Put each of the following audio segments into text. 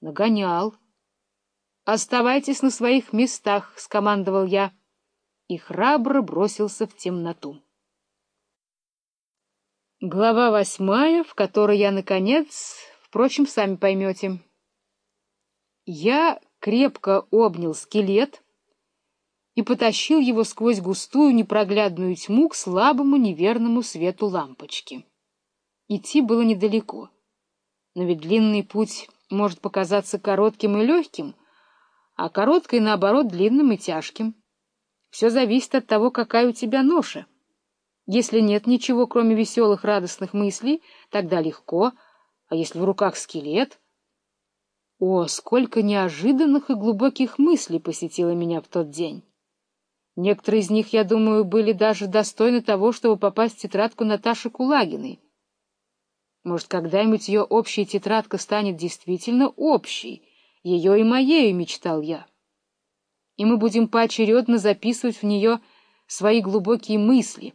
Нагонял. «Оставайтесь на своих местах», — скомандовал я, и храбро бросился в темноту. Глава восьмая, в которой я, наконец, впрочем, сами поймете. Я крепко обнял скелет и потащил его сквозь густую непроглядную тьму к слабому неверному свету лампочки. Идти было недалеко, но ведь длинный путь может показаться коротким и легким, а короткое, наоборот, длинным и тяжким. Все зависит от того, какая у тебя ноша. Если нет ничего, кроме веселых, радостных мыслей, тогда легко, а если в руках скелет... О, сколько неожиданных и глубоких мыслей посетило меня в тот день! Некоторые из них, я думаю, были даже достойны того, чтобы попасть в тетрадку Наташи Кулагиной. Может, когда-нибудь ее общая тетрадка станет действительно общей, ее и моею, мечтал я. И мы будем поочередно записывать в нее свои глубокие мысли,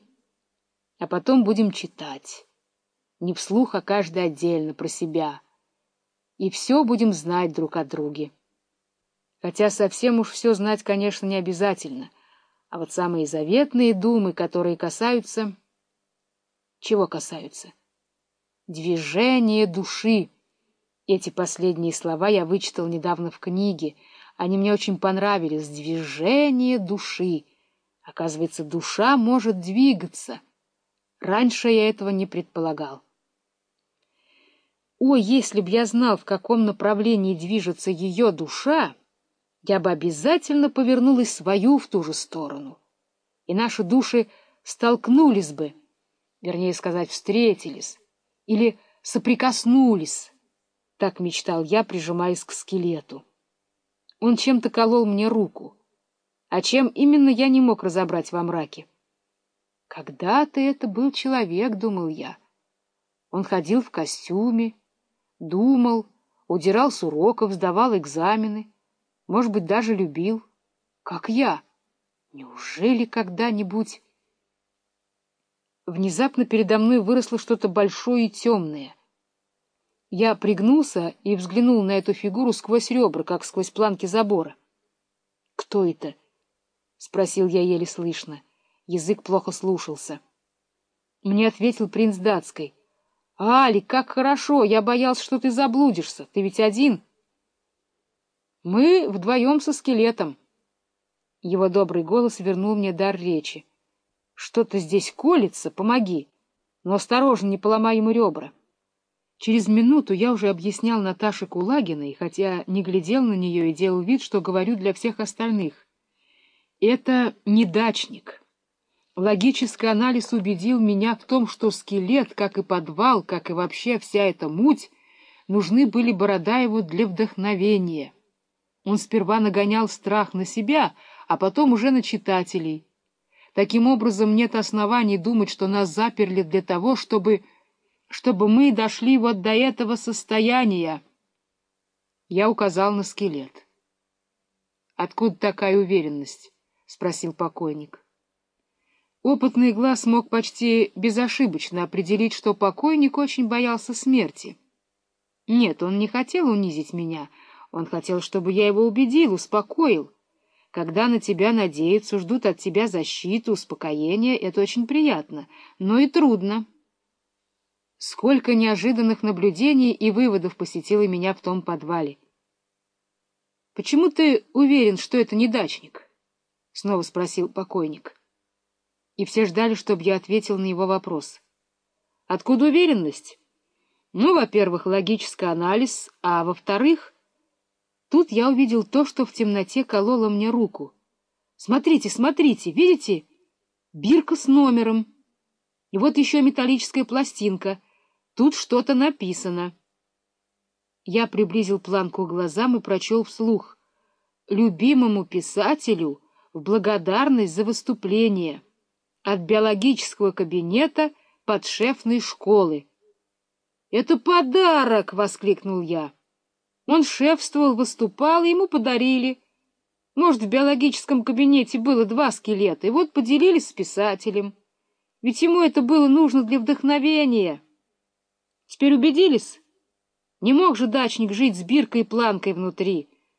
а потом будем читать, не вслух, а каждый отдельно, про себя, и все будем знать друг о друге. Хотя совсем уж все знать, конечно, не обязательно, а вот самые заветные думы, которые касаются... Чего касаются? Движение души. Эти последние слова я вычитал недавно в книге. Они мне очень понравились. Движение души. Оказывается, душа может двигаться. Раньше я этого не предполагал. О, если б я знал, в каком направлении движется ее душа, я бы обязательно повернул и свою в ту же сторону. И наши души столкнулись бы, вернее сказать, встретились, или соприкоснулись, так мечтал я, прижимаясь к скелету. Он чем-то колол мне руку, а чем именно я не мог разобрать во мраке. Когда-то это был человек, думал я. Он ходил в костюме, думал, удирал с уроков, сдавал экзамены, может быть, даже любил, как я. Неужели когда-нибудь... Внезапно передо мной выросло что-то большое и темное. Я пригнулся и взглянул на эту фигуру сквозь ребра, как сквозь планки забора. — Кто это? — спросил я еле слышно. Язык плохо слушался. Мне ответил принц датской. — Али, как хорошо! Я боялся, что ты заблудишься. Ты ведь один. — Мы вдвоем со скелетом. Его добрый голос вернул мне дар речи. Что-то здесь колется, помоги. Но осторожно, не поломай ему ребра. Через минуту я уже объяснял Наташе Кулагиной, хотя не глядел на нее и делал вид, что говорю для всех остальных. Это не дачник. Логический анализ убедил меня в том, что скелет, как и подвал, как и вообще вся эта муть, нужны были Бородаеву для вдохновения. Он сперва нагонял страх на себя, а потом уже на читателей — Таким образом, нет оснований думать, что нас заперли для того, чтобы... чтобы мы дошли вот до этого состояния. Я указал на скелет. — Откуда такая уверенность? — спросил покойник. Опытный глаз мог почти безошибочно определить, что покойник очень боялся смерти. Нет, он не хотел унизить меня, он хотел, чтобы я его убедил, успокоил. Когда на тебя надеются, ждут от тебя защиты, успокоения, это очень приятно, но и трудно. Сколько неожиданных наблюдений и выводов посетило меня в том подвале. — Почему ты уверен, что это не дачник? — снова спросил покойник. И все ждали, чтобы я ответил на его вопрос. — Откуда уверенность? — Ну, во-первых, логический анализ, а во-вторых... Тут я увидел то, что в темноте кололо мне руку. Смотрите, смотрите, видите? Бирка с номером. И вот еще металлическая пластинка. Тут что-то написано. Я приблизил планку к глазам и прочел вслух. Любимому писателю в благодарность за выступление от биологического кабинета подшефной школы. — Это подарок! — воскликнул я. Он шефствовал, выступал, ему подарили. Может, в биологическом кабинете было два скелета, и вот поделились с писателем. Ведь ему это было нужно для вдохновения. Теперь убедились? Не мог же дачник жить с биркой и планкой внутри.